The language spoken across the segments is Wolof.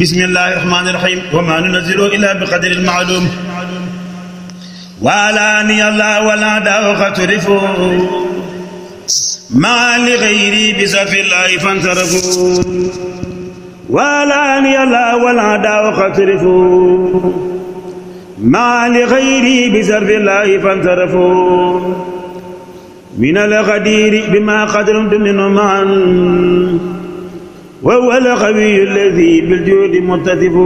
bismillahi rahmaani rahiim wa maa nunazzilu illaa bi qadarin ma'luum waalaani yàlla wala daaw xaturifu maa li xayri bi safillahi fantarafu waalaani yàlla wala daaw xaturifu maa li xayri bi safillahi fantarafu min al xadiiri bi maa qadarum duminu maan وهو القوي الذي بالجود متصف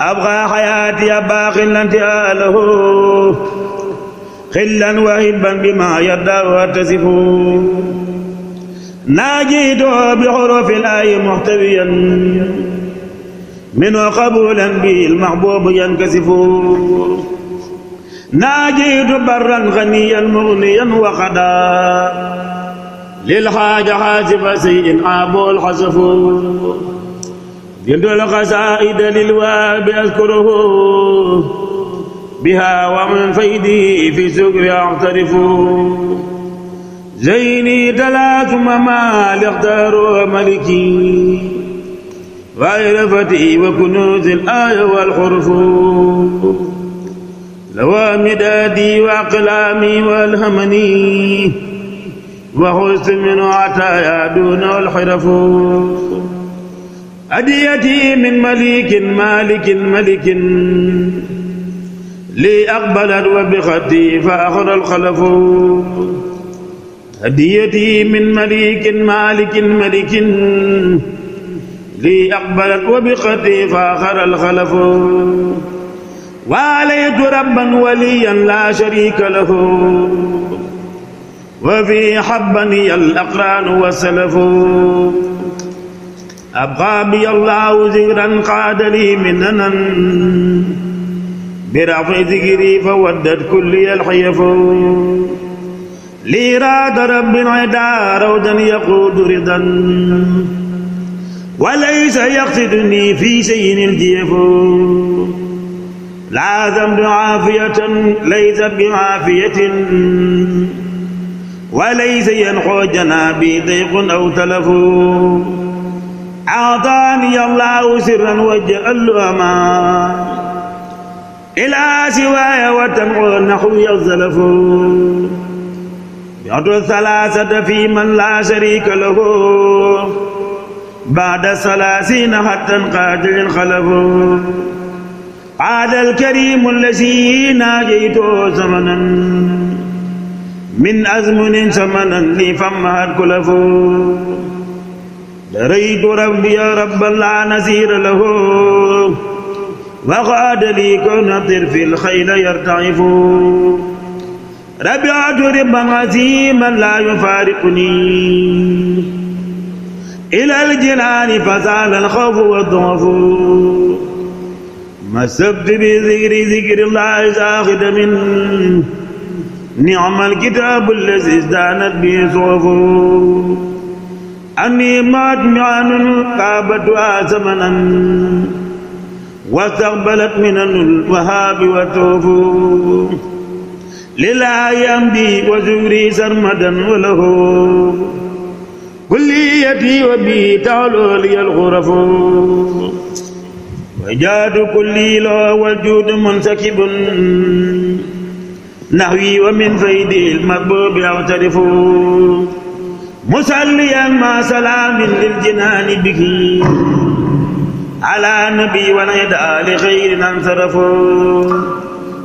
أبقى حياتي باق انتهاله خلا وهبا بما يرضى وتصف ناجيت بحروف الآي محتويا منه قبولا به المحبوب ينكسف ناجيت برا غنيا مغنيا وقدا للحاج حاسب سيد أبو الحصف جند القصائد للواب أذكره بها ومن فيدي في سكر أعترف زيني ثلاث ممال اختاروا ملكي غير فتي وكنوز الآية والحرف لوامدادي وأقلامي والهمني وخذت منه عطايا دونه الحرف هديتي من مليك مالك ملك لي أقبلت وبخطي فأخر الخلف هديتي من مليك مالك ملك لي أقبلت وبخطي فأخر الخلف وعليت ربا وليا لا شريك له وفي حبني الأقران وسلف أبقى بي الله ذكرا قاد لي مننا برفع ذكري فودت كلي الحيف لي راد رب عدا رودا يقود رضا وليس يقصدني في سين الجيف لازم عافية ليس بعافية وليس ينخوجنا بضيق أو تلف أعطاني الله سرا وجعل أما إلى سواي وتمع نحو يزلف يعد الثلاثة في من لا شريك له بعد الثلاثين حتى قاتل خلف قال الكريم الذي ناجيته زمنا من أزمن زمنا لي فمهد كله دريد ربي يا رب لا نزير له وقعد لي كنطر في الخيل يرتعف ربي أجرب عزيما لا يفارقني إلى الجنان فزال الخوف والضعف ما السبت بذكر ذكر الله زاخد منه ni'mal kitaabu lazi izdaanat bihi suhufu annii maat mi'aanun qaabatuhaa samanan wastaqbalat minanul wahaabi wa tawfu lillaahi amdi wa zuhri sarmadan wa lahu kulliyati wa bihi ta'lu liyal ghurafu wa jaadu kulli lahu wal juudu munsakibun نحوي ومن فيد المكبوب أعترف مصليا مع سلام للجنان به على نبي ونجد آل خير انصرف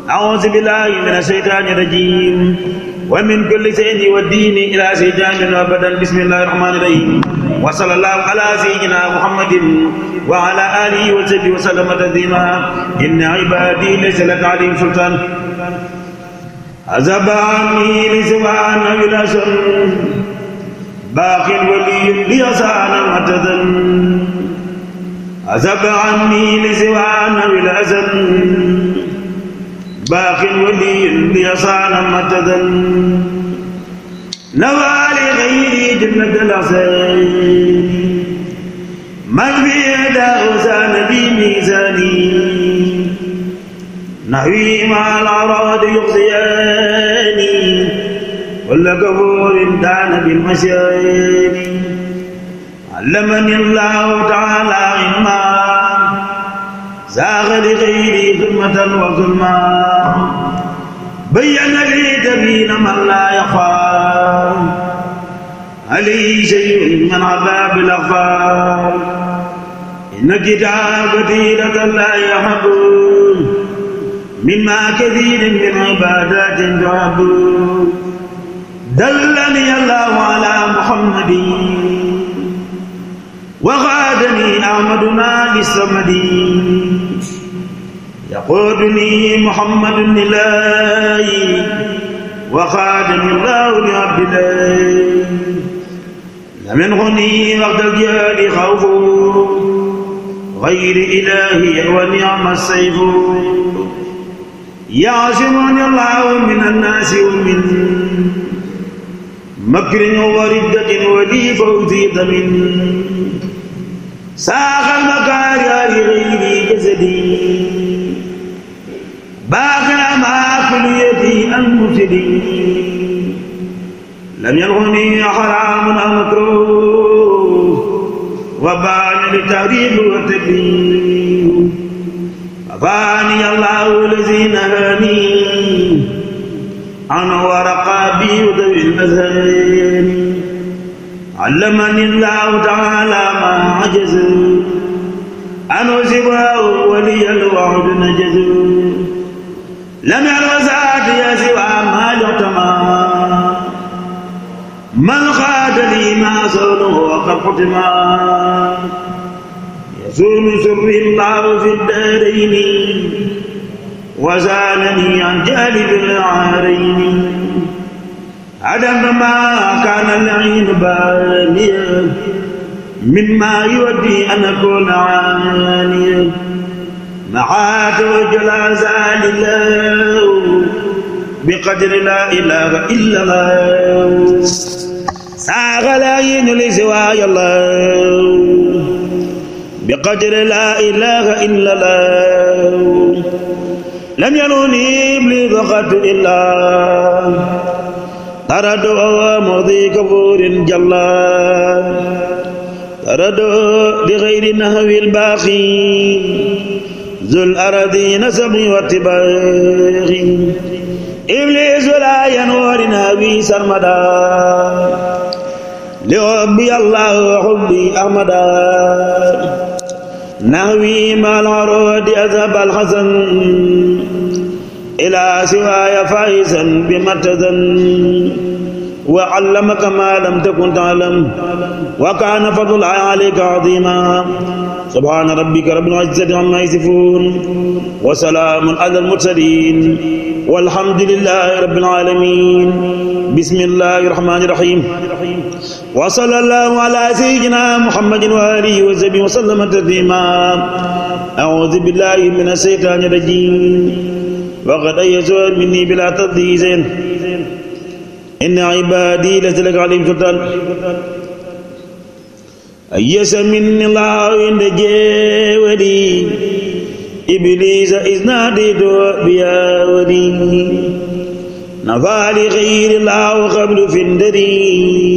أعوذ بالله من الشيطان الرجيم ومن كل شيء والدين إلى شيطان أبدا بسم الله الرحمن الرحيم وصلى الله على سيدنا محمد وعلى آله وصحبه وسلم تسليما إن عبادي ليس لك عليهم سلطان عزب عني لسوان إلى شر باق ولي ليسان متدا عزب عني لسوان إلى أزل باق ولي ليسان متدا نوى لغيري جنة العسير من بيده زان بميزاني نحوي مع الأعراض يخزياني كل كفور دان بالمشيان علمني الله تعالى علما زاغ لغيري ظلمة وظلما بين لي تبين من لا يخاف عليه شيء من عذاب الأخفاء إن كتابتي لدى لا يحبون مما كثير من عبادات تعب دلني الله على محمد وغادني أحمدنا للصمد يقودني محمد لله وخادني الله لرب الله لمن غني وقت الجهل خوف غير إلهي ونعم السيف يعصمني الله من الناس ومن مكر وردة ولي فوزي ضمن ساق المكارع لغير جسدي باقنا مع كليتي المفسد لم يلغني حرام أو مكروه وبان لتهريب وتكريم عفاني الله الذين هاني أنا ورقابي ذوي المذهبين علمني الله تعالى ما عجز أنا سواه ولي الوعد نجز لم يرى ذاتي سوى ما يعتمى من خاد لي ما صونه وقد ختمى زون سر الله في الدارين وزالني عن جانب العارين عدم ما كان العين بانيا مما يودي أن أكون عانيا معا توجل عزال الله بقدر لا إله إلا الله ساغ العين لسواي الله bi qadri laa ilaaha illa llaah lam yaruni iblis qat illa tarado madi kafurin jalla tarado bi xayri nahwi lbaaxi zul aradi nasabi wa tibaaxi iblis laa yanwari nahwi sarmada li hubbi allah wa hubbi ahmada نهوي مع العروة أذهب الحسن إلى سواي فائزا بمرتزا وعلمك ما لم تكن تعلم وكان فضل الله عليك عظيما سبحان ربك رب العزة عما يصفون وسلام على المرسلين والحمد لله رب العالمين بسم الله الرحمن الرحيم وصلى الله على سيدنا محمد وآله وصحبه وسلم تسليما أعوذ بالله من الشيطان الرجيم وقد يسوع مني بلا تضييز إن عبادي ليس لك عليهم سلطان أيس مني الله عند جاودي إبليس إذ ناديت بيا ولي نفع لغير الله قبل فندري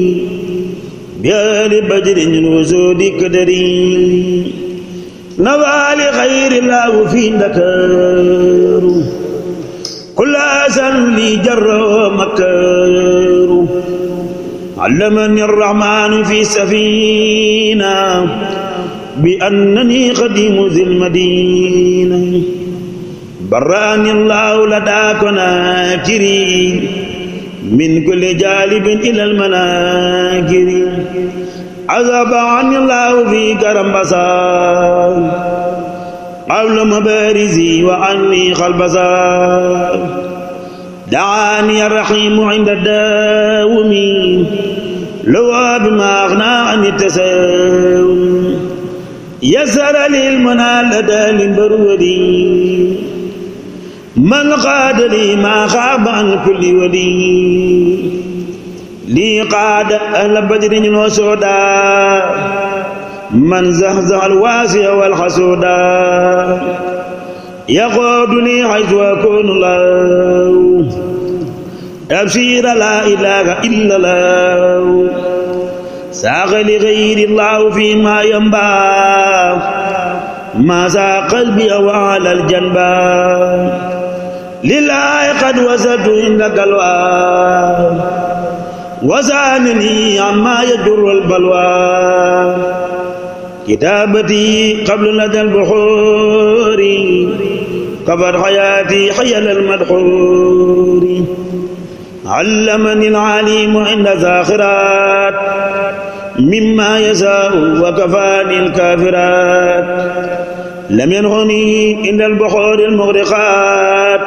يا لبدر وجود قدري نوال غير الله في ذكر كل أزل لي جر مكر علمني الرحمن في سفينة بأنني قديم ذي المدينة براني الله لدى كناكرين min kulli jaalibin ilal manaakiri azaba anillahu fi karambasa qabla mabarisi wa anni xalbasa daani arrahimu inda daawumi lawa bima agna ani tasawum yasara lil munaa lada limbarwadi man qaada lii maa xaaba an kulli wali lii qaada ahla badri ñun wasuuda man zaxzaxa alwaasiya walxasuuda yaqoodu lii xaytu akunu law tabsiira laa ilaaha illa law saaqa li gayri laahu fi maa yambaa maa saa qalbiya wa ala aljanbaa lillahi qad wasaltu indaka alwaay wasaanani amma yajurru albalwaay kitaabati qablu ladal buxuuri kafat xayaati xayal almadxuuri allamani alalimu inda zaaxiraat mimma yasaau wa kafaani alkaafiraat لم ينغني إن البحور المغرقات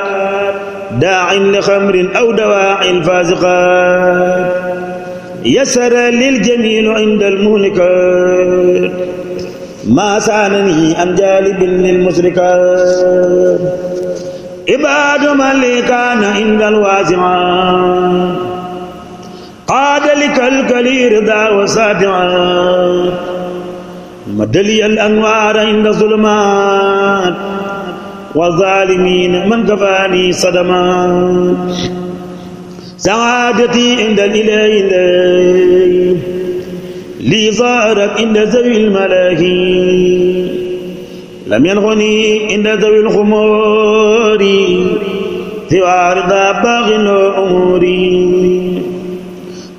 داع لخمر أو دواعي الفازقات يسر للجميل عند المهلكات ما سانني أن جالب للمشركات عباد من لي كان عند الواسعات قاد لك الكلير دار وسادعات مدلي الأنوار عند الظلمات والظالمين من كفاني صدمات سعادتي عند الإله لي ظهرت عند ذوي الملاهي لم ينغني عند ذوي الخمور سوى رضا باغ أموري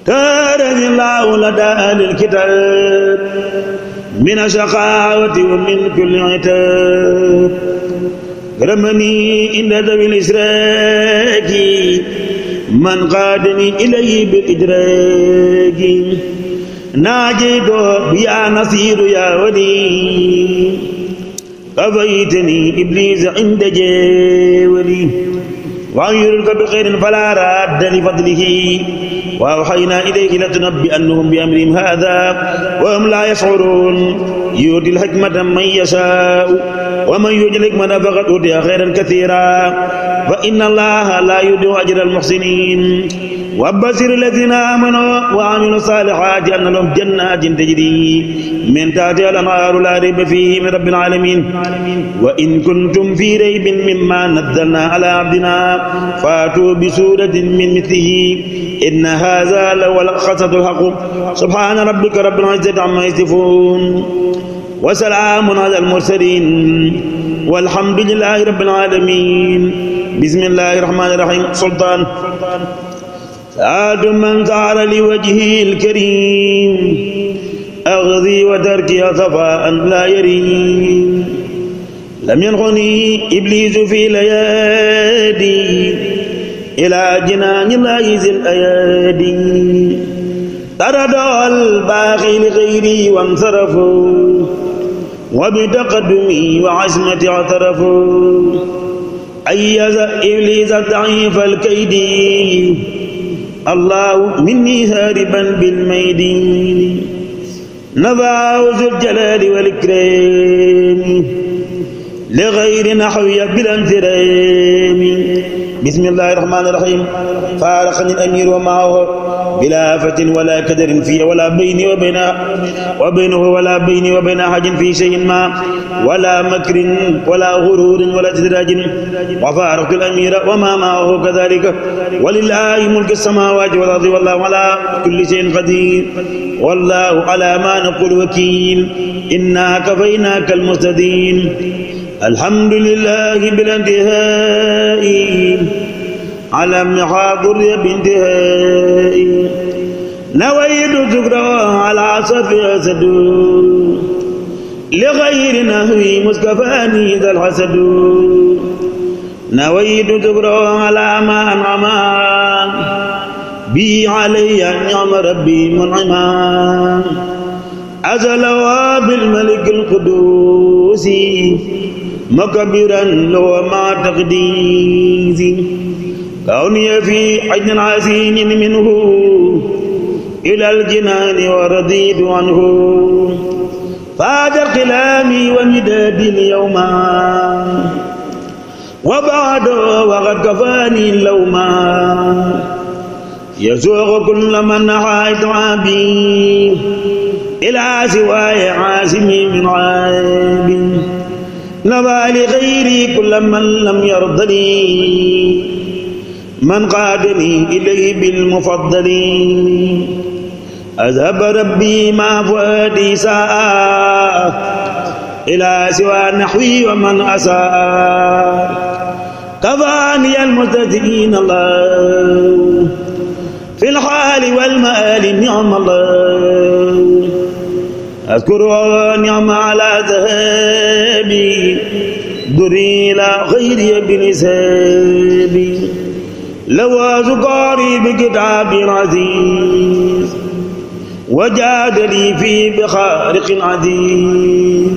كارني الله لدى أهل الكتاب min ashaqaawati wa min kulli itab ramani inda dawil israaji man qaadani ilayhi bil idraaji naajaytu bi yaa nasiiru yaa wali kafaytani ibliisa inda jeewali wa yurka bi xayrin falaa raadda li fadlihi وأوحينا إليك لتنبئنهم بأمرهم هذا وهم لا يشعرون يؤتي الحكمة من يشاء wa man yujlik minhaa faqad uutiya xayran kathiiran fa inna Allaaha laa yudii'u ajra al-muhsiniin wa bashiri allaziina aamanuu wa 'amiluu s-saalihaati anna lahum jannaatin tajrii min tahtihaa al-anhaaru laa rayba fiihi min rabbil 'aalamiin wa in kuntum fii raybin mimmaa nazzalnaa 'alaa 'abdinaa faatuu bi-suuratin min mithlihi in haazaa lahuwal qasasul haqq subhaana rabbika rabbil 'izzati 'ammaa yasifuun wa salaamun ala al-mursaliin walhamdulillaahi rabbil aalamiin bismillaahi rahmaani rahiim sultaan saadu man saara li wajhihil kariim أغذي وتركي صفاء لا يريم لم ينخني إبليس في ليادي إلى جنان الله ذي الأيادي طرد الباغي لغيري وانصرفوا وبتقدمي وعزمتي اعترفوا أيز إبليس ضعيف الكيد الله مني هاربا بالميد نفعه ذو الجلال والإكرام لغير نحوي بالانترام بسم الله الرحمن الرحيم فارقني الأمير ومعه بلا آفة ولا كدر فيه ولا بيني وبينه وبينه ولا بيني وبين أحد في شيء ما ولا مكر ولا غرور ولا تدراج وفارق الأمير وما معه كذلك ولله ملك السماوات والأرض والله على كل شيء قدير والله على ما نقول وكيل إنا كفيناك المستدين الحمد لله بالانتهاء على محاضر بانتهاء نويت شكرا على صفي أسد لغير نهوي مصطفاني ذا الحسد نويت شكرا على ما أنعم بي علي أنعم ربي منعما أزلوا بالملك القدوسي مكبرا وما تقديس كوني في حجن حسين منه إلى الجنان ورديت عنه فاد قلامي ومداد اليوم وبعد وقد كفاني اللوم يسوق كل من حايت عابي إلى سواي عاسمي من عابي نبى لغيري كل من لم يرضني من قادني إليه بالمفضل أذهب ربي ما فؤادي ساء إلى سوى نحوي ومن أساء كفاني المستهزئين الله في الحال والمآل نعم الله أذكر نعم على ذهابي دري إلى غيري بنسابي لواز قاري بكتاب عزيز وجاد لي في بخارق عزيز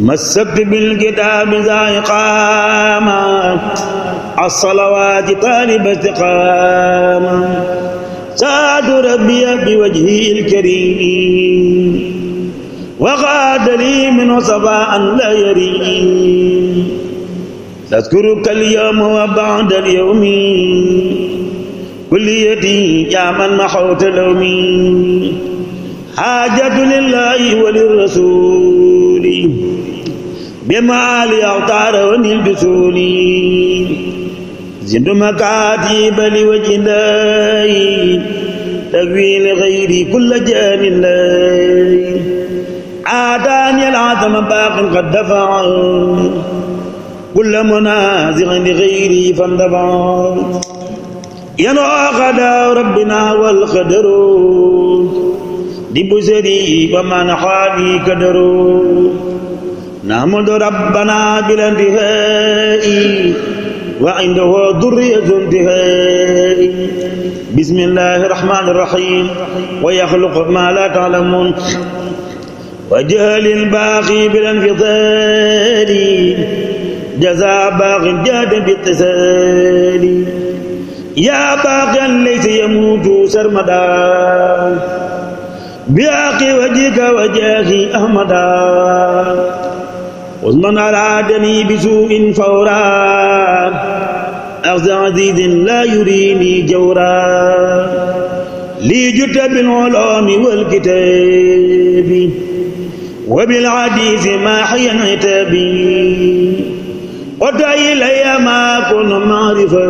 مسكت بالكتاب ذا إقامة الصلوات طالب استقامة ساد ربي بوجهه الكريم وغاد لي منه صفاء لا يري تذكرك اليوم وبعد اليوم كليتي يا من محوت لومي حاجة لله وللرسول بما لأغتار ونلبسون زند مكاتب لوجه تكفي لغيري كل جان الله عاداني العظم باق قد دفع كل منازع لغيري فاندفع ينوى غدا ربنا والقدر لبزري وما نحالي قدر نحمد ربنا بلا انتهاء وعنده ذرية انتهاء بسم الله الرحمن الرحيم ويخلق ما لا تعلمون وجهل باقي بالانفصال جزاء باق جاد باتصال يا باقيا ليس يموت سرمدا بأخي وجهك وجاهي أحمدا ومن أرادني بسوء فورا أخذ عزيز لا يريني جورا لي جت بالعلوم والكتاب وبالعديث ما حينيت به قد إلي ما كن معرفا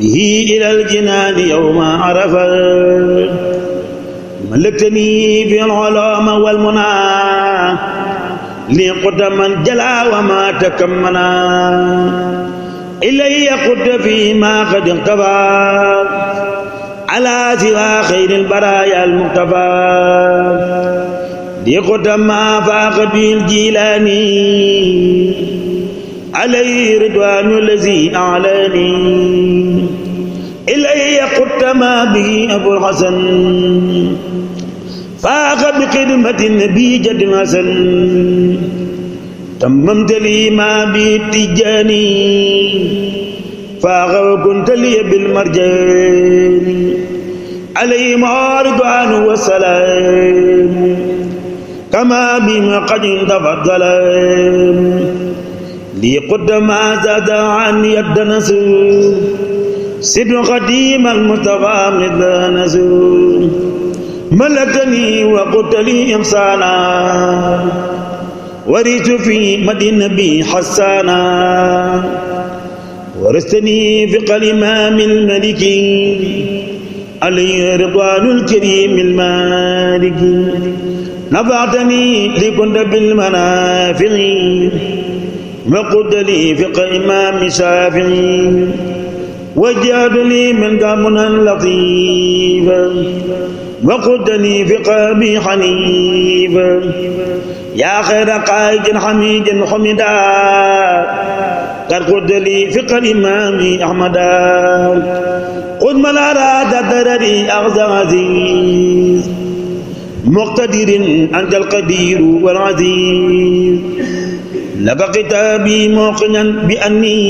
به إلى الجنان يوم عرفا ملكتني في العلوم والمنى لي قدما جلا وما تكمنا إلي قد فيما قد انقضى على سوى خير البرايا المقتفى يقت ما فاق به الجيلاني عليه رضوان الذي أعلاني إلي قت ما به أبو الحسن فاق بخدمة النبي جد حسن تممت لي ما به التجاني فاق وكنت لي بالمرجان عليه رضوان والسلام كما بما قد تفضل لي قد ما زاد عن يد نسو سد قديم المصطفى مثل نسو ملكني وقلت لي إحسانا ورثت في مدينة بي حسانا ورثتني في الإمام الملك علي رضوان الكريم المالك نفعتني لكنت بالمنافع وقلت لي فقه إمام شافعي وجعت لي منك منى لطيفا وقلت لي فقه أبي حنيفا يا خير قائد حميد حمدا قد قلت لي فقه الإمام أحمدا قد من أراد درري أخذ عزيز muqtadirin anta alqadiru walaziz labaqita bi muqinan bi anni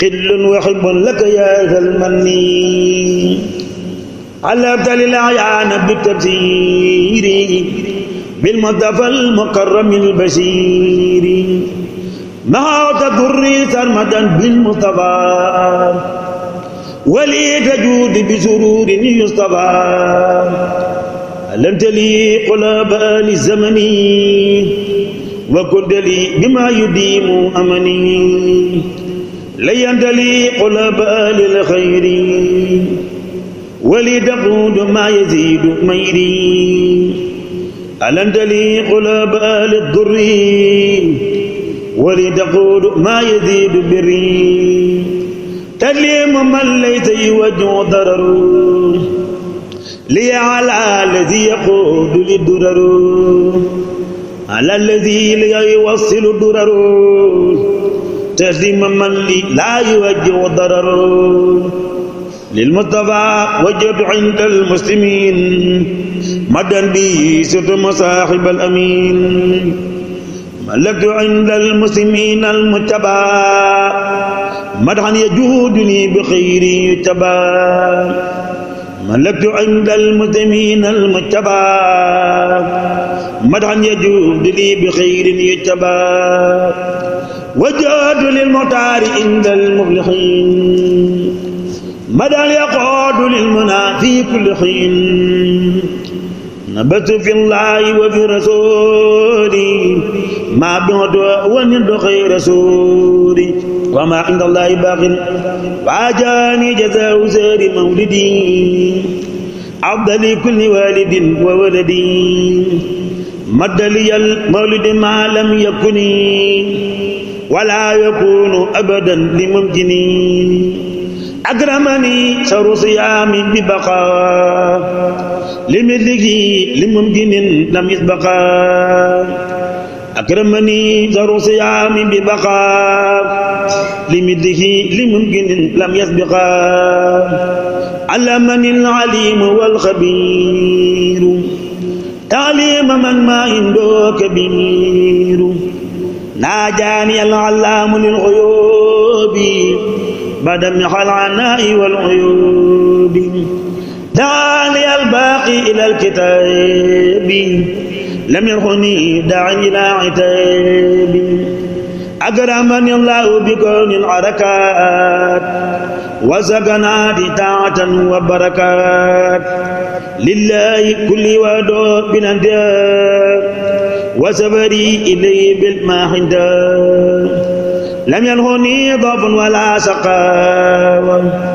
qillun wa hibbun laka ya zal manni علمت للأعيان بالتبصير بالمصطفى المكرم البشير ما تضري سرمدا بالمصطفى ولي تجود بسرور يصطفى لن تلي قلبان زمني وكن لي بما يديم أمني لن ينتلي قلبان الخير ولي تقود ما يزيد ميري ألن تلي قلبان الضر ولي تقود ما يزيد بري تليم من ليس يوجه ضرر li ala alladi yaquudu li duraru ala alladi li yuwassilu duraru taslima man li laa yuwajjihu dararu lil Mustafa wajjatu inda al muslimin madan bi surtu masaaxib al amin malaktu inda al muslimin al mujtaba madhan yajuuduni bi xayri yujtaba ملكت عند المسلمين المجتبى مدحا يجود لي بخير يجتبى وجاد للمطار عند المبلغين مدى اليقود للمنى في كل حين نبت في الله وفي رسولي ما بعد ونلد خير رسولي وما عند الله باق وعجاني جزاء سير مولدي عبد لكل والد وولدي مد لي المولد ما لم يكن ولا يكون أبدا لممكني أكرمني شر صيامي ببقاء لمثله لممكن لم يسبقا أكرمني ذر صيام ببقاء لمثله لممكن لم يسبقا علمني العليم والخبير تعليم من ما عنده كبير ناجاني العلام للغيوب بدمع العناء والعيوب دعاني الباقي إلى الكتاب لم يرخني داع إلى عتاب أكرمني الله بكون العركات وسكنات طاعة وبركات لله كل ودود بالانتهاء وسفري إليه بالمحنتاء لم يلهني ضعف ولا سقاوة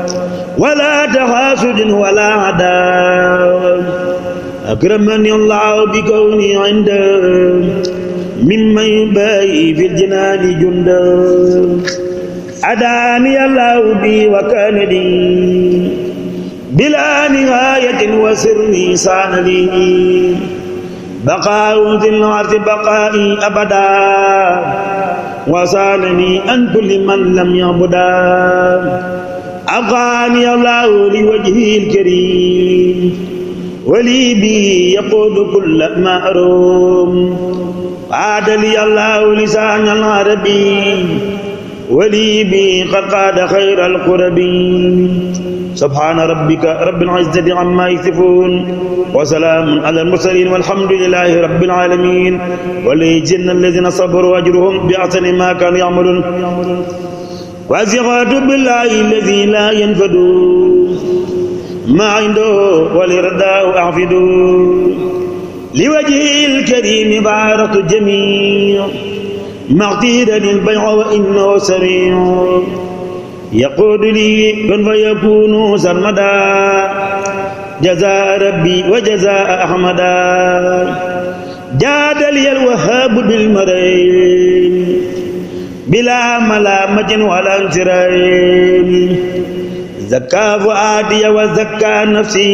ولا تحاسد ولا عداوة أكرمني الله بكوني عنده ممن يباهي في الجنان جنده أداني الله بي وكان لي بلا نهاية وسر صان لي بقاء في الأرض بقائي أبدا وصالني أن كل من لم يعبدا أبغاني الله لوجهه الكريم ولي بي يقود كل ما أروم عاد لي الله لسان العربي ولي بي قد قاد خير القربين سبحان ربك رب العزة عما يصفون وسلام على المرسلين والحمد لله رب العالمين وليجزن الذين صبروا أجرهم بأحسن ما كانوا يعملون وثقت بالله الذي لا ينفد ما عنده ولرداه أعفد لوجهه الكريم بارك الجميع مغتيدا البيع وإنه سريع يقود لي كن فيكون سرمدا جزاء ربي وجزاء أحمدا جاد لي الوهاب بالمريم bila malaamatin wala insiraam zakka fuaadiya wa zakka nafsi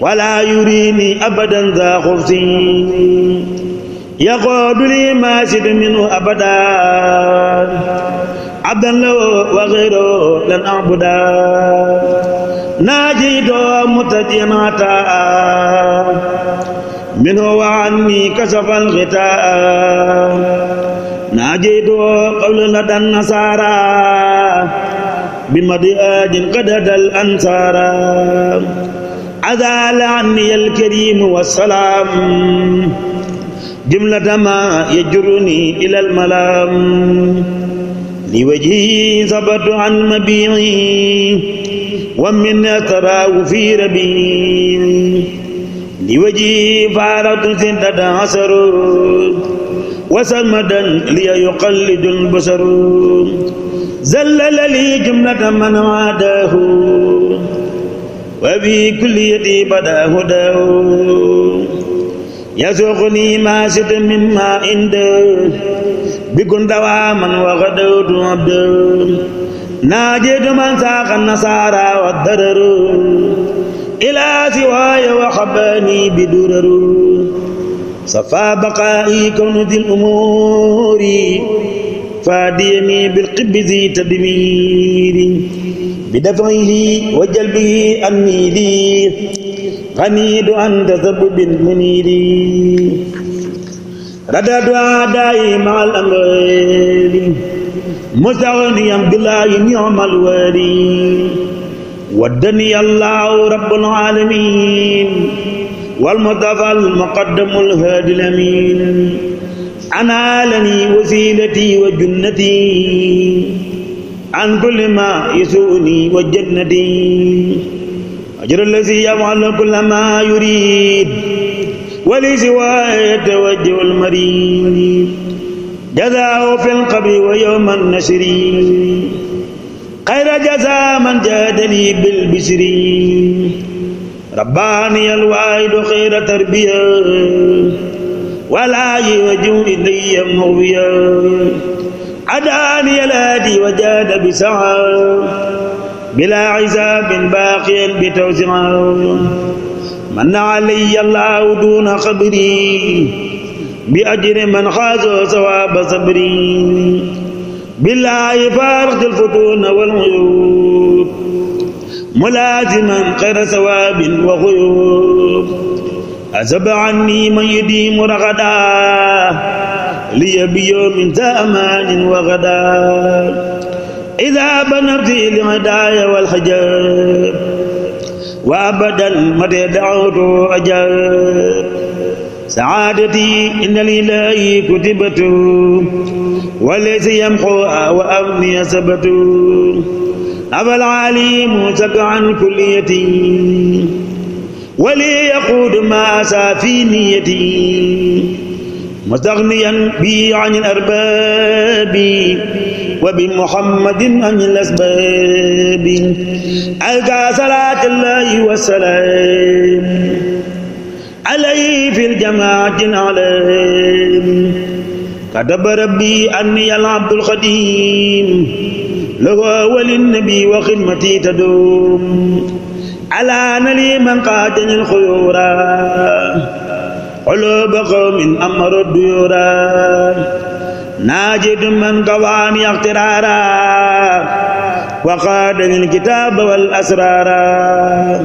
wala yurini abadan za xufsi yaqoodu li ma sidu minhu abadan abdan law wa xayro lan abuda naajito mutajian ataa minhu wa anni kasafal xitaa ناجيتو قبل لدى النصارى بمضياج قد أدى الأنصارى أزال عني الكريم والسلام جملة ما يجرني إلى الملام لوجهي صبرت عن مبيعي ومن أتراه في ربيعي لوجهي فارت سنة عشر وسمدا لي يقلد البشر زلل لي جملة من عاداه وفي كل يدي بدا هداه يسوقني ما شئت مما عنده بكن دواما وغدوت عبده ناجيت من ساق النصارى والضرر إلى سواي وحباني بدرر صفا بقائي كون ذي الأمور فاديني بالقب ذي تدمير بدفعه وجلبه أني لي غنيد عن تسبب المنير ردد أعدائي مع الأموال مستغنيا بالله نعم الوالي ودني الله رب العالمين والمضاف المقدم الهادي الأمين أنا لني وسيلتي وجنتي عن كل ما يسوني وجنتي أجر الذي يفعل كل ما يريد ولسواه يتوجه المريض جزاء في القبر ويوم النشر خير جزاء من جادني بالبشر رباني الواحد خير تربية ولا يوجه إلي مغويا عداني الهادي وجاد بسعى بلا عذاب باقيا بتوسعا من علي الله دون خبري بأجر من خاز ثواب صبري بالله فارق الفتون والعيوب ملازما خير ثواب وغيوب أذب عني من يديم رغدا لي بيوم ذا أمان وغدا إذا بنبتي الهدايا والحجاب وأبدا متى دعوت أجاب سعادتي إن لله كتبت وليس يمحوها وأمني سبت أبا العليم سك عن كليتي ولي يقود ما أسى في نيتي مستغنيا بي عن الأرباب وبمحمد عن الأسباب ألقى صلاة الله والسلام عليه في الجماعة العلام كتب ربي أني العبد الخديم له وللنبي وخدمتي تدوم ألا لي من قاتل الخيورا قلوب قوم أمر الديورا ناجد من قواني اقترارا وقادني الكتاب والأسرارا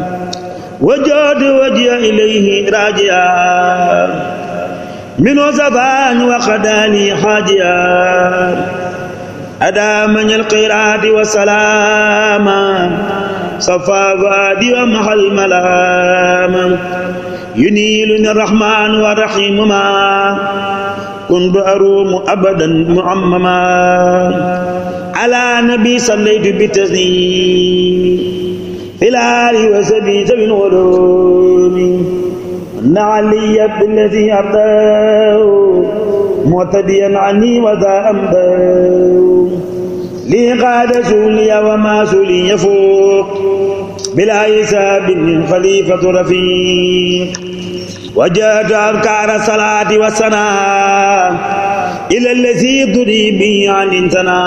وجود وجه إليه راجعا من وزفان وخداني حاجيا أدامني القراءة وسلاما صفى فؤادي ومحى الملام ينيلني الرحمن والرحيم ما كنت أروم أبدا معمما على نبي صليت بتسليم في الآل وسبي سبي الغلوم نعلي بالذي أعطاه معتديا عني وذا أمدا لي قاد سولي وما سولي يفوق بلا حساب خليفة رفيق وجهت أبكار الصلاة والسناء إلى الذي تري به عن انتنا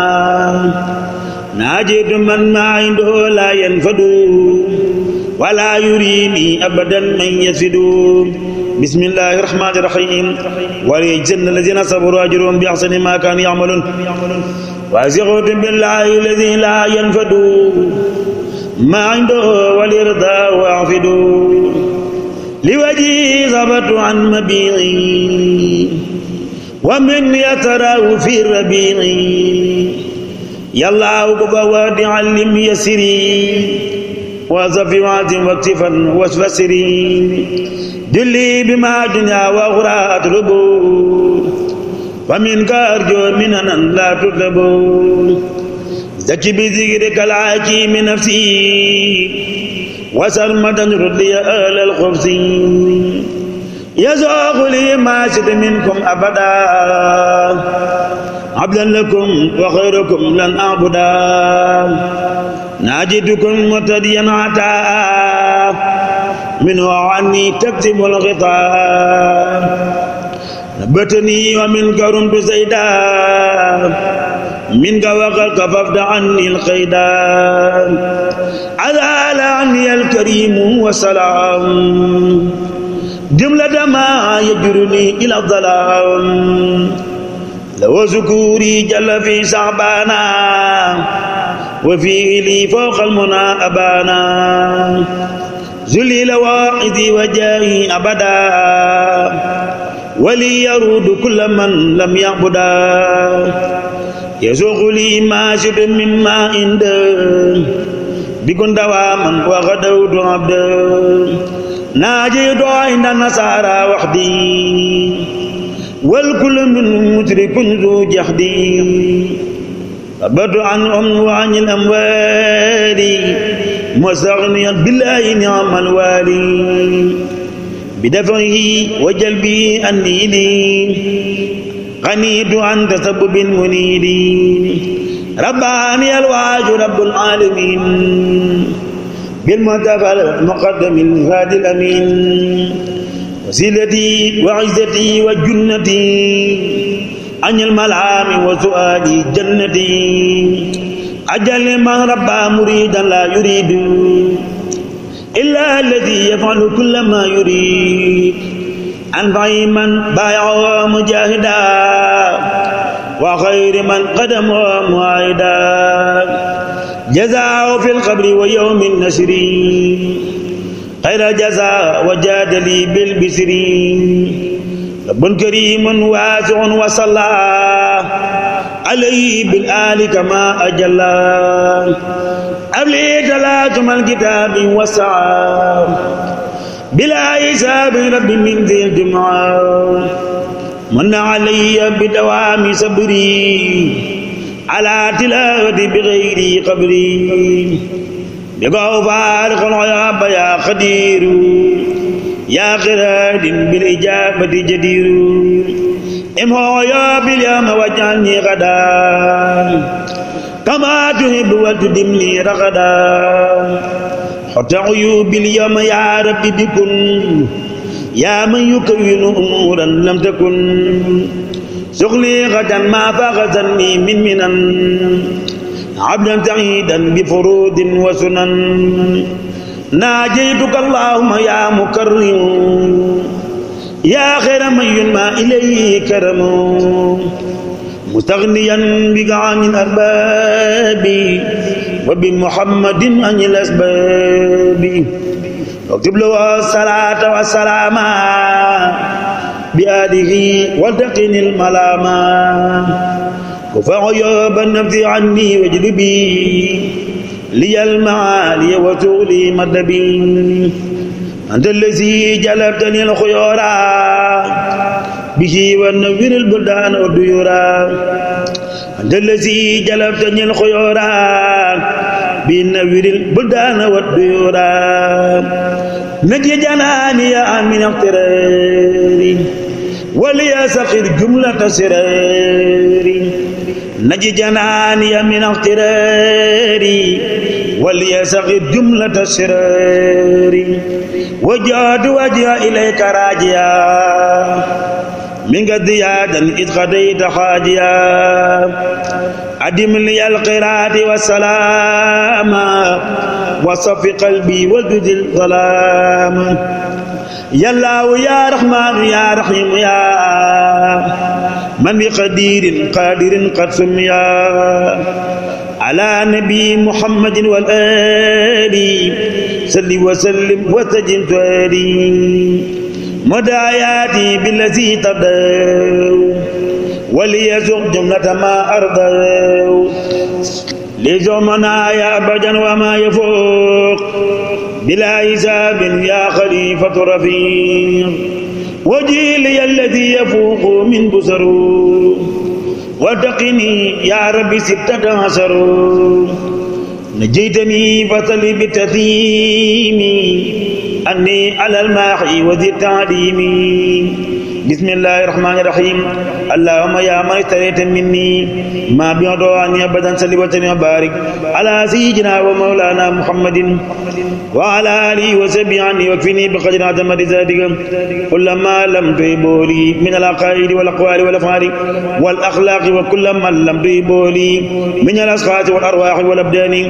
ناجد من ما عنده لا ينفد ولا يريني أبدا من يسد bismillahi rahmaani rahim وليجزن الذين صبروا أجرهم بأحسن ما كانوا يعملون وأزغت بالله الذي لا ينفد ما عنده ولرضا وأعفد لوجهي ثبت عن مبيعي ومن يتراه في الربيع يلا أوقف وادعا يسري وأزف وعزم واكتفا واسفسري دلي بما دنيا وأخرى أطلب ومنك أرجو مننا لا تطلب زكي بذكرك العاكي من نفسي وسل مدن ردي أهل الخبز يزوغ لي ما شئت منكم أبدا عبدا لكم وخيركم لن أعبدا ناجدكم متديا عطاء منه عني تكتب الغطاء نبتني ومن كرم بزيدا منك وخلق فافد عني القيدا أذال عني الكريم وسلام جملة ما يجرني إلى الظلام لو ذكوري جل في صعبانا وفيه لي فوق المنى أبانا زليل واعظي وجاهي أبدا ولي يرود كل من لم يعبدا يزوغ لي ما شئت مما عند بكن دواما وغدوت عبدا ناجي عند النصارى وحدي والكل منهم مشرك ذو جحدي أبدو عنهم وعن الأموال مستغنيا بالله نعم الوالي بدفعه وجلبه أني لي غنيت عن تسبب منيل رباني الواج رب العالمين بالمنتفى المقدم الفاد الأمين وسيلتي وعزتي وجنتي عن الملعام وسؤالي جنتي ajale man rabba muridan la yuridu illa alladi yafalu kulla ma yurid an fay man baayaxoo mujahida wa xayri man qadamoo muayida jazaahu fi lxabri wa yowmi nasri xayra jazaa wa jaadali bilbisri rabbun karimun waasiun wa salaa عليه بالآل كما أجلا أبلي تلاتم الكتاب وسعى بلا حساب رب من ذي الجمعة من علي بدوام صبري على تلاوتي بغير قبري بقوا فارق العياب يا قدير يا قراد بالإجابة جدير امحو يا باليوم واجعلني غدا كما تحب وتدم لي رغدا حتى عيوب اليوم يا ربي بكن يا من يكون امورا لم تكن شغلي غدا ما فغزني من منن عبدا تعيدا بفروض وسنن ناجيتك اللهم يا مكرم yaa xayra man yunma ilayhi karamu mustaghniyan bika anil arbaabi wa bi muhammadin anil asbaabi waktub lahu salaata wa salaama bi aalihi wa taqinil malaama وكفى عيوب النفس عني واجلبي لي المعالي وتولي مدبي أنت الذي جلبتني الخيورا به والنوير البلدان والديورا أنت الذي جلبتني الخيورا بالنوير البلدان والديورا نجي جناني يا أمين اقتراري ولي سخر جملة سراري نج جناني من اغتراري وليسغ جملة سراري وجاد وجه إليك راجيا من قد يادا إذ غديت حاجيا أدم لي القراءة والسلام وصف قلبي وجد الظلام يا الله يا رحمن يا رحيم يا man bi qadirin qadirin qad summiya ala nabi muhammadin wal ali salli wa sallim wa tajim tuadi mudayati billazi tabdaw وليزغ جملة ما أرضوا لزمنا يا أبدا وما يفوق بلا حساب يا خليفة رفيق وجيلي الذي يفوق من بصر وتقني يا ربي ستة عشر نجيتني فصل بتثيمي أني على الماء وذي التعليم bismillahi rahmani rahim allahumma ya man ishtarayta minni ma bi'adu anni abadan salli wa sallim wa barik ala sayyidina wa mawlana muhammadin wa ala alihi wa sahbihi anni wakfini bi qadri azamati zatika kulla ma lam tuhibhu li min al aqaidi wal aqwali wal af'ali wal akhlaqi wa kulla ma lam tuhibhu li min al asfati wal arwahi wal abdani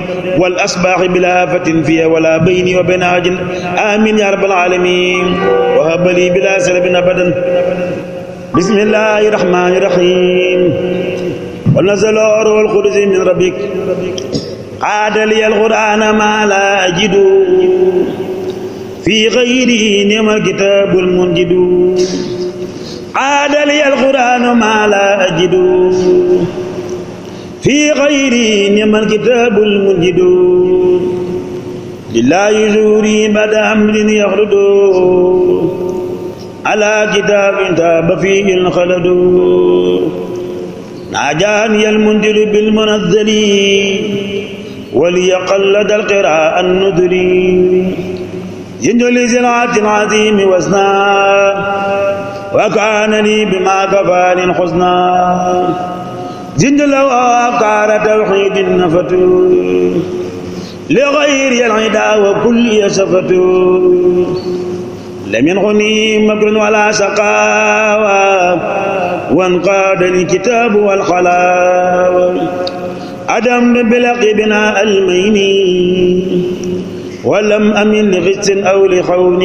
wal asbahi bila afatin fiha wala bayni wa bayna ajin amin ya rabbal alamin wa habli bila salbin abadan بسم الله الرحمن الرحيم ونزل روح القدس من ربك عاد لي القرآن ما لا أجد في غيره نعم الكتاب المنجد عاد لي القرآن ما لا أجد في غيره نعم الكتاب المنجد لله جوري بعد أمر يخرجه على كتاب تاب فيه الخلد ناجاني المنزل بالمنزل ولي قلد القراء النذر ينجلي زراعة العظيم وزنا وكانني بما كفال حزنا جند لو أفكار توحيد النفت لغير العدا وكل يسفت لم ينغني مكر ولا سقاوى وانقاد الكتاب والخلاوى أدم بلقي بنا الميمين ولم أمن لغس أو لخون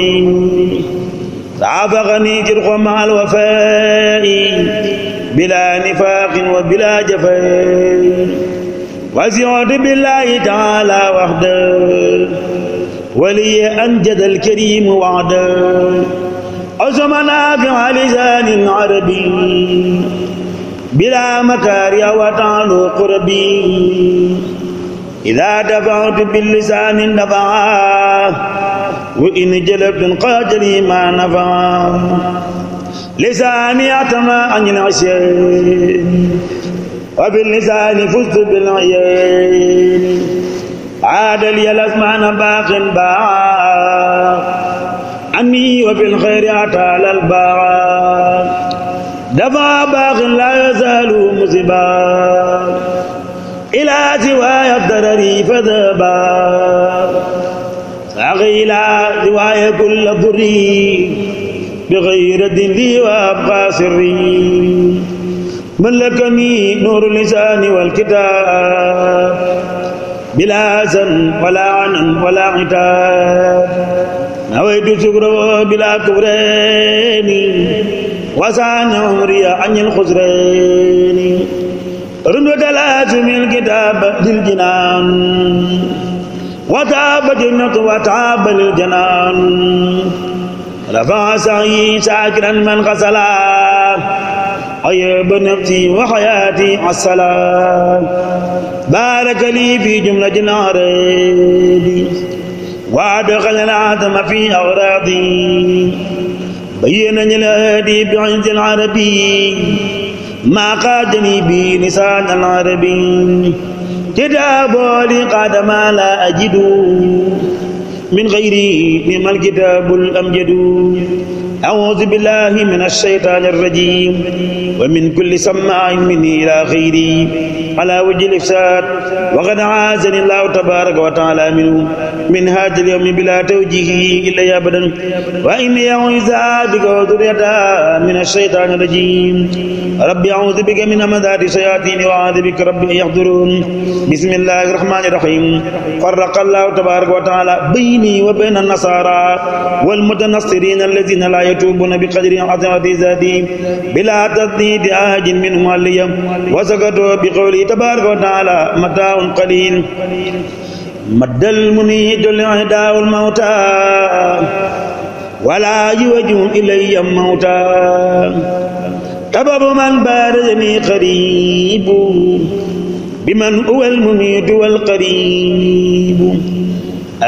تعافقني جرح مع الوفاء بلا نفاق وبلا جفاء وزعت بالله تعالى وحده ولي أنجد الكريم وعدا عزم نافع لسان عربي بلا مكارع وتعلو قربي إذا دفعت باللسان نفعا وإن جلبت قاتلي ما نفعا لساني أتمى عن العشير وباللسان فزت بالعيين عاد لي الأزمان باق باع عني وفي الخير أتى الباع دفع باق لا يزال مصبا إلى سواي الضرر فذبا ساقي إلى سواي كل ضري بغير دلي وأبقى سري ملكني نور اللسان والكتاب بلا حسن ولا عنا ولا عتاب نويت شكره بلا كبرين وسعنا عمري عن الخسرين رندت لازم الكتاب للجنان وتاب جنة وتاب للجنان رفع سعي ساكرا من غسلان أيب نفسي وحياتي السلام بارك لي في جملة العرب وأدخل العدم في أغراضي بينني الهادي بعز العربي ما قادني به لسان العربي كتاب لي قد ما لا أجد من غيري لما الكتاب الأمجد أعوذ بالله من الشيطان الرجيم ومن كل سماع مني إلى غيري على وجه الإفساد وقد عازني الله تبارك وتعالى منه من هذا اليوم بلا توجيهي إلا أبدا وإني أعوذ بك وذريتها من الشيطان الرجيم ربي أعوذ بك من همذات الشياطين وأعوذ بك ربي أن يحضرون بسم الله الرحمن الرحيم فرق الله تبارك وتعالى بيني وبين النصارى والمتنصرين الذين لا يتوبون بقدر عظمة ذاتهم بلا تثنيد أحد منهم عليهم وسكتوا بقوله تبارك وتعالى متاع قليل مد المميت لأعداء الموتى ولا يوجه إلي موتى طبب من بارزني قريب بمن هو المميت والقريب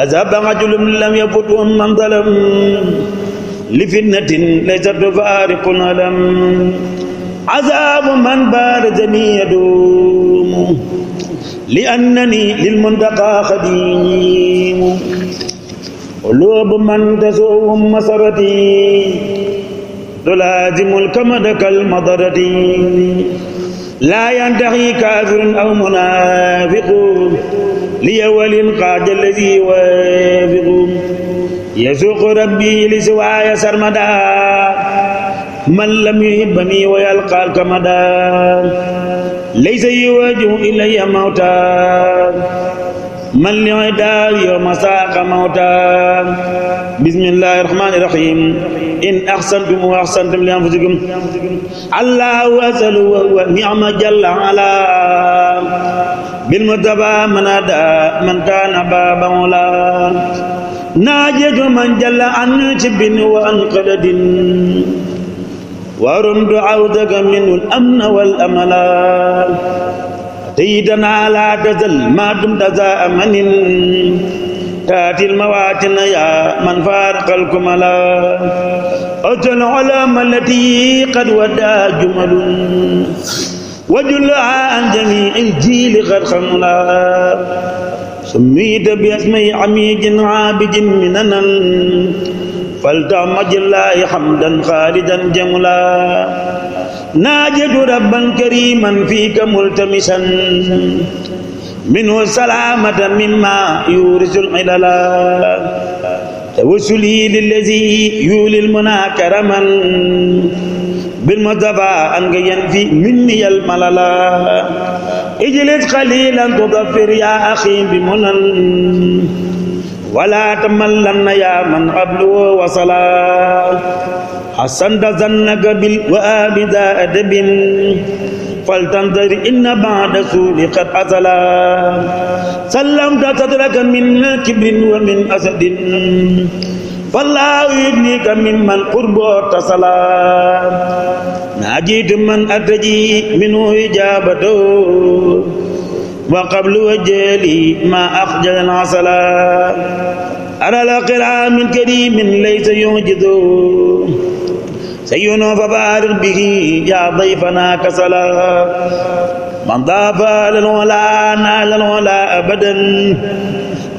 أذهب رجل لم يفته من ظلم لفتنة ليست تفارق ألم عذاب من بارزني يدوم لأنني للمنتقى خديم قلوب من تسوم مسرتي تلازم الكمد كالمضرة لا ينتهي كافر أو منافق ليول قاد الذي يوافق يسوق ربي لسواي سرمدا من لم يحبني ويلقى الكمدا ليس يواجه إلي موتا من لعدار يوم ساق موتا بسم الله الرحمن الرحيم إن أحسنتم وأحسنتم لأنفسكم الله أسأل وهو نعم جل على بالمتبى من أدى من كان بابا ولا ناجد من جل عن جب وأنقلد ورمد عودك من الأمن والأمل تيدنا لا تزل ما دمت ذا أمن تاتي المواتن يا من فارق الكملا أجل علام التي قد ودا جمل وجلها عن جميع الجيل قد خملا سميت باسمه عميد عابد مننا فلتعمد الله حمدا خالدا جملا ناجد ربا كريما فيك ملتمسا منه السلامة مما يورث العللا توسلي للذي يولي المنى كرما bil mustafa an nga yanfi minni al malala ijlis qalilan tudafir ya akhi bi munan wala tamallanna ya man qablu wa sala hasanta zannaka bil wa abida adabin فلتنظر إن بعد سوء قد أزلا سلمت صدرك من كبر ومن أسد wallaahu yubnika mimman qurboo tasalaam naajiitu man artaji minhu ijaabatoo wa qablu wajjali ma axjal asalaam alal qiraa min karimin laysa yujidu sayyunoo fa baarik bihi yaa dayfanaa kasalaam man daafa lal walaa naa lal walaa abadan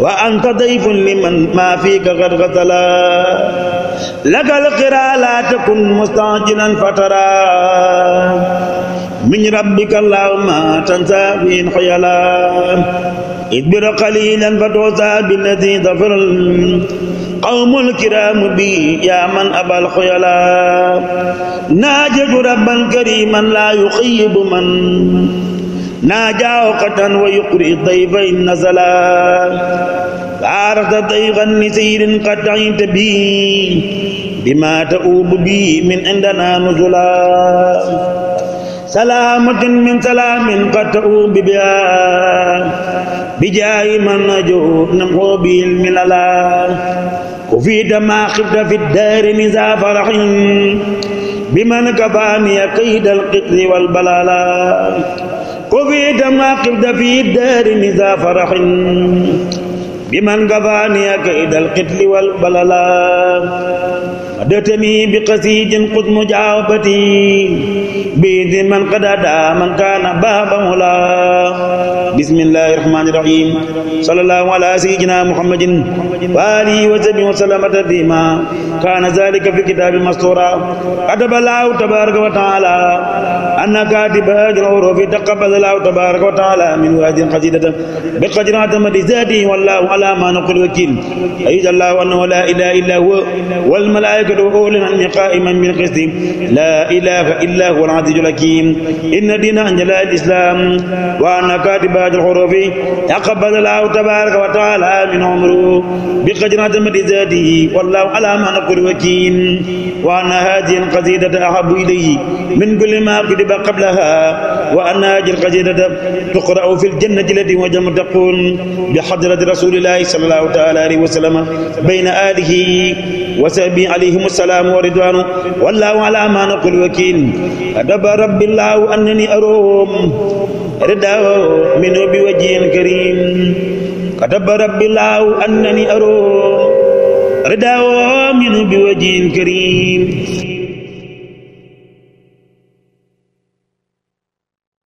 wa anta dayfun liman maa fiika qad xatala lakal xiraa laa takun mustajilan fatara min rabbika allahumma tansa fiin xuyala idbir qalilan fatuusa billati dafaral qawmul kiraamu bi yaa man abal xuyala naajatu rabban kariman laa yuxiyibu man ناجا وقتا ويقرئ الضيف إن نزلا فعرفت ضيفا لسير قد عيت به بما تؤوب به من عندنا نزلا سلامة من سلام قد تؤوب بها بجاه من نجو نمحو به المللا وفيت ما خفت في الدار إذا فرح بمن كفاني كيد القتل والبلالا وفي تماقب في الدار نزا فرح بمن قضاني كيد القتل والبللا أدتني بقسيج قد مجاوبتي بيد من قد أدعى من كان بابا ولا بسم الله الرحمن الرحيم صلى الله على سيدنا محمد وآله وسلم وسلم تسليما كان ذلك في كتاب مسطورا كتب الله تبارك وتعالى أن كاتب أجر في تقبل الله تبارك وتعالى من واد قصيدة بقدر اعتمد ذاته والله على ما نقول وكيل أيد الله أنه لا إله إلا هو والملائكة هو لمن قائما بالقسط لا إله إلا هو العزيز الحكيم إن دين أنجل الإسلام وأن كاتبات الحروف تقبل الله تبارك وتعالى من عمره بقدرات مدزاته والله على ما نقول وكيل وأن هذه القصيدة أحب إليه من كل ما كتب قبلها وأن هذه القصيدة تقرأ في الجنة التي وجه المتقون بحضرة رسول الله صلى الله تعالى عليه وسلم بين آله وسبي عليهم عليهم السلام ورضوانه والله على ما نقول وكيل أدب رب الله أنني أروم رداه منه بوجه كريم كتب رب الله أنني أروم رداه منه بوجه كريم